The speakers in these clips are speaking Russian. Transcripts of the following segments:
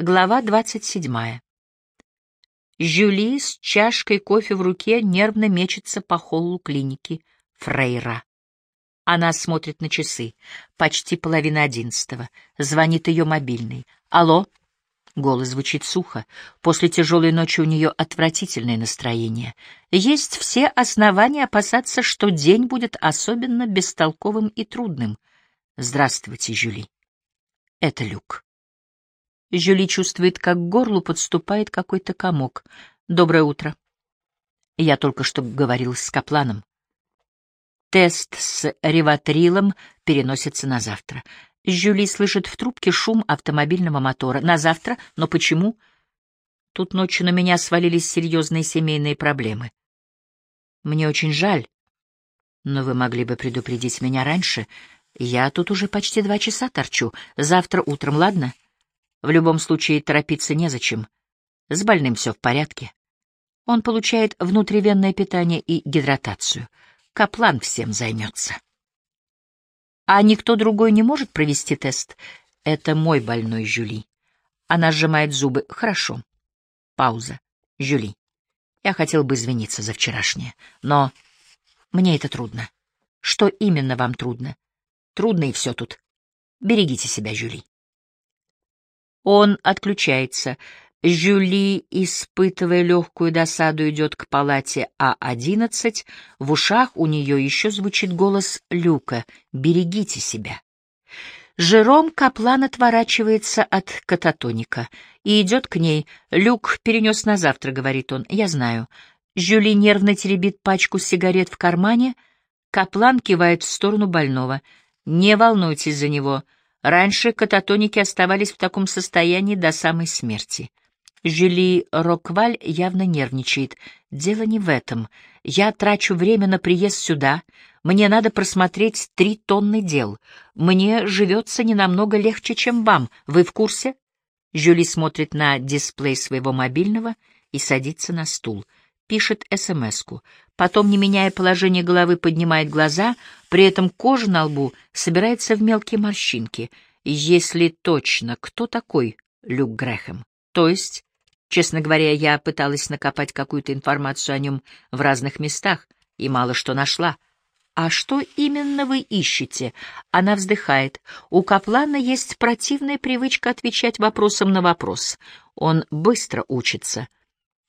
Глава двадцать седьмая. Жюли с чашкой кофе в руке нервно мечется по холлу клиники Фрейра. Она смотрит на часы. Почти половина одиннадцатого. Звонит ее мобильный. «Алло?» Голос звучит сухо. После тяжелой ночи у нее отвратительное настроение. Есть все основания опасаться, что день будет особенно бестолковым и трудным. «Здравствуйте, Жюли». Это Люк. Жюли чувствует, как к горлу подступает какой-то комок. «Доброе утро». Я только что говорил с Капланом. Тест с реватрилом переносится на завтра. Жюли слышит в трубке шум автомобильного мотора. На завтра? Но почему? Тут ночью на меня свалились серьезные семейные проблемы. Мне очень жаль, но вы могли бы предупредить меня раньше. Я тут уже почти два часа торчу. Завтра утром, ладно? — в любом случае торопиться незачем. С больным все в порядке. Он получает внутривенное питание и гидратацию. Каплан всем займется. А никто другой не может провести тест? Это мой больной Жюли. Она сжимает зубы. Хорошо. Пауза. Жюли. Я хотел бы извиниться за вчерашнее, но мне это трудно. Что именно вам трудно? Трудно и все тут. Берегите себя, Жюли. Он отключается. Жюли, испытывая легкую досаду, идет к палате А11. В ушах у нее еще звучит голос Люка «Берегите себя». Жером Каплан отворачивается от кататоника и идет к ней. «Люк перенес на завтра», — говорит он. «Я знаю». Жюли нервно теребит пачку сигарет в кармане. Каплан кивает в сторону больного. «Не волнуйтесь за него». Раньше кататоники оставались в таком состоянии до самой смерти. Жюли Рокваль явно нервничает. Дело не в этом. Я трачу время на приезд сюда. Мне надо просмотреть три тонны дел. Мне живется не намного легче, чем вам. Вы в курсе? Жюли смотрит на дисплей своего мобильного и садится на стул. Пишет СМС-ку. Потом, не меняя положение головы, поднимает глаза, при этом кожа на лбу собирается в мелкие морщинки. Если точно, кто такой Люк Грэхэм? То есть, честно говоря, я пыталась накопать какую-то информацию о нем в разных местах и мало что нашла. «А что именно вы ищете?» Она вздыхает. У Каплана есть противная привычка отвечать вопросом на вопрос. Он быстро учится.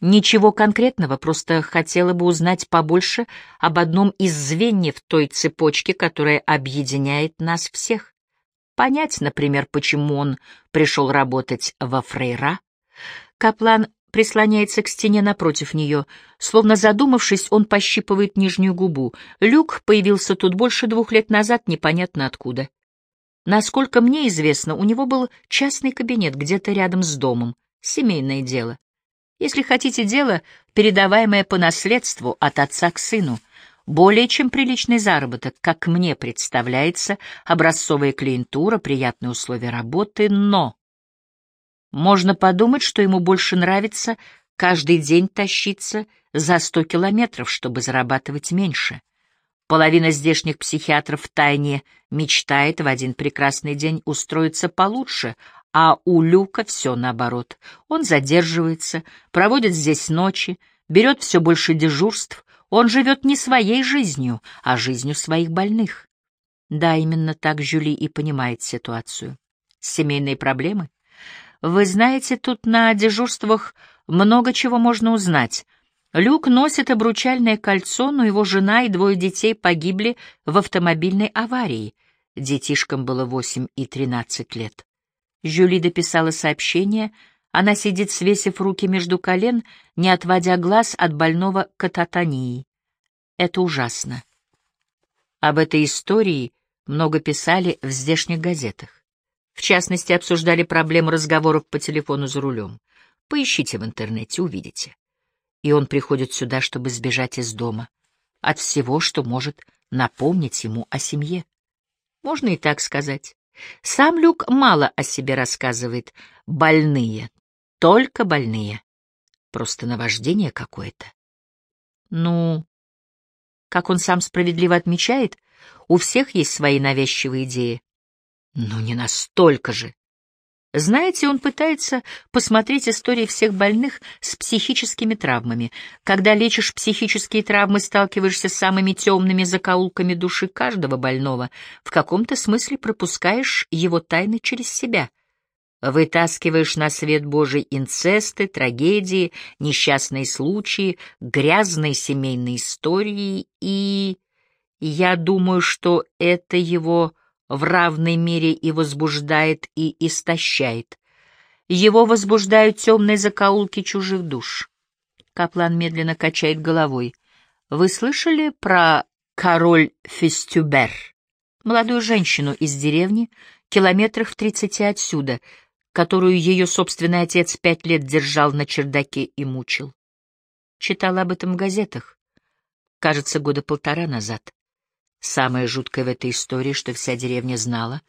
Ничего конкретного, просто хотела бы узнать побольше об одном из звеньев той цепочки, которая объединяет нас всех. Понять, например, почему он пришел работать во Фрейра. Каплан прислоняется к стене напротив нее. Словно задумавшись, он пощипывает нижнюю губу. Люк появился тут больше двух лет назад, непонятно откуда. Насколько мне известно, у него был частный кабинет где-то рядом с домом. Семейное дело. Если хотите дело, передаваемое по наследству от отца к сыну, более чем приличный заработок, как мне представляется, образцовая клиентура, приятные условия работы, но... Можно подумать, что ему больше нравится каждый день тащиться за сто километров, чтобы зарабатывать меньше. Половина здешних психиатров втайне мечтает в один прекрасный день устроиться получше, а у Люка все наоборот. Он задерживается, проводит здесь ночи, берет все больше дежурств. Он живет не своей жизнью, а жизнью своих больных. Да, именно так Жюли и понимает ситуацию. Семейные проблемы? Вы знаете, тут на дежурствах много чего можно узнать. Люк носит обручальное кольцо, но его жена и двое детей погибли в автомобильной аварии. Детишкам было восемь и тринадцать лет. Жюли дописала сообщение. Она сидит, свесив руки между колен, не отводя глаз от больного кататонии. Это ужасно. Об этой истории много писали в здешних газетах. В частности, обсуждали проблему разговоров по телефону за рулем. Поищите в интернете, увидите. И он приходит сюда, чтобы сбежать из дома. От всего, что может напомнить ему о семье. Можно и так сказать. Сам Люк мало о себе рассказывает. Больные. Только больные. Просто наваждение какое-то. Ну, как он сам справедливо отмечает, у всех есть свои навязчивые идеи. Ну, не настолько же. Знаете, он пытается посмотреть истории всех больных с психическими травмами. Когда лечишь психические травмы, сталкиваешься с самыми темными закоулками души каждого больного, в каком-то смысле пропускаешь его тайны через себя. Вытаскиваешь на свет Божий инцесты, трагедии, несчастные случаи, грязные семейные истории и... Я думаю, что это его в равной мере и возбуждает, и истощает. Его возбуждают темные закоулки чужих душ. Каплан медленно качает головой. Вы слышали про король Фестюбер? Молодую женщину из деревни, километрах в тридцати отсюда, которую ее собственный отец пять лет держал на чердаке и мучил. Читала об этом в газетах. Кажется, года полтора назад. Самое жуткое в этой истории, что вся деревня знала,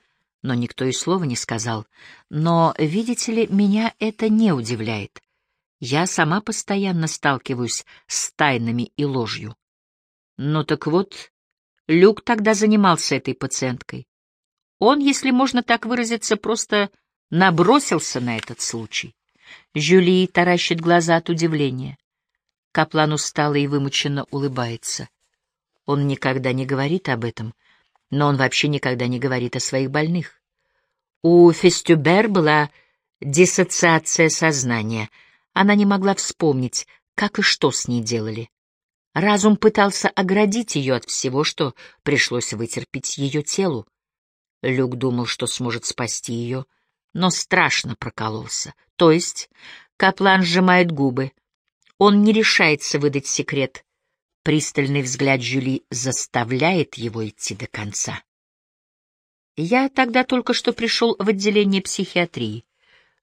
но никто и слова не сказал. Но, видите ли, меня это не удивляет. Я сама постоянно сталкиваюсь с тайнами и ложью. Ну так вот, Люк тогда занимался этой пациенткой. Он, если можно так выразиться, просто набросился на этот случай. Жюли таращит глаза от удивления. Каплан устало и вымученно улыбается. Он никогда не говорит об этом, но он вообще никогда не говорит о своих больных. У Фестюбер была диссоциация сознания. Она не могла вспомнить, как и что с ней делали. Разум пытался оградить ее от всего, что пришлось вытерпеть ее телу. Люк думал, что сможет спасти ее, но страшно прокололся. То есть Каплан сжимает губы. Он не решается выдать секрет, Пристальный взгляд Жюли заставляет его идти до конца. Я тогда только что пришел в отделение психиатрии.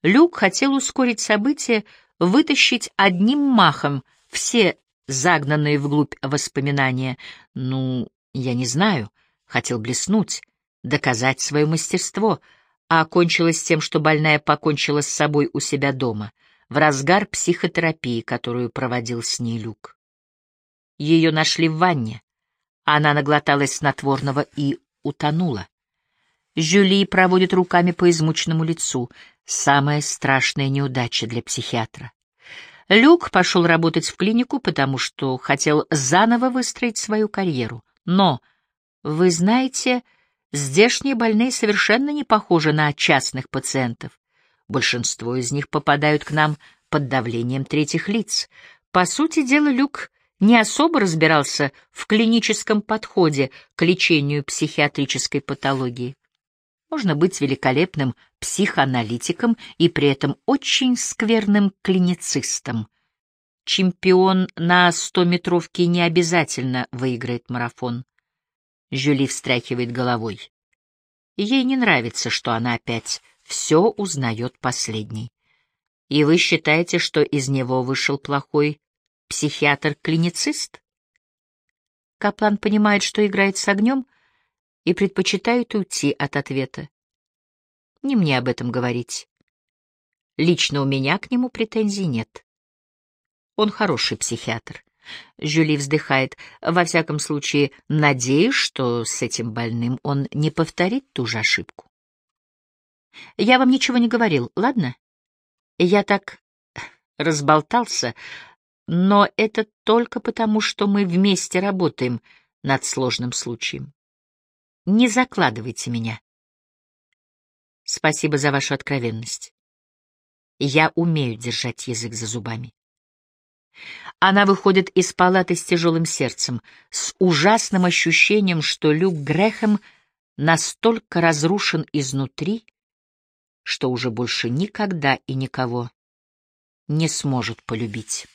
Люк хотел ускорить события, вытащить одним махом все загнанные вглубь воспоминания. Ну, я не знаю, хотел блеснуть, доказать свое мастерство, а окончилось тем, что больная покончила с собой у себя дома, в разгар психотерапии, которую проводил с ней Люк. Ее нашли в ванне. Она наглоталась снотворного и утонула. Жюли проводит руками по измученному лицу. Самая страшная неудача для психиатра. Люк пошел работать в клинику, потому что хотел заново выстроить свою карьеру. Но, вы знаете, здешние больные совершенно не похожи на частных пациентов. Большинство из них попадают к нам под давлением третьих лиц. По сути дела, Люк не особо разбирался в клиническом подходе к лечению психиатрической патологии. Можно быть великолепным психоаналитиком и при этом очень скверным клиницистом. Чемпион на стометровке не обязательно выиграет марафон. Жюли встряхивает головой. Ей не нравится, что она опять все узнает последней. И вы считаете, что из него вышел плохой Психиатр-клиницист? Каплан понимает, что играет с огнем, и предпочитает уйти от ответа. Не мне об этом говорить. Лично у меня к нему претензий нет. Он хороший психиатр. Жюли вздыхает. Во всяком случае, надеюсь, что с этим больным он не повторит ту же ошибку. Я вам ничего не говорил, ладно? Я так разболтался, но это только потому, что мы вместе работаем над сложным случаем. Не закладывайте меня. Спасибо за вашу откровенность. Я умею держать язык за зубами. Она выходит из палаты с тяжелым сердцем, с ужасным ощущением, что Люк Грэхэм настолько разрушен изнутри, что уже больше никогда и никого не сможет полюбить.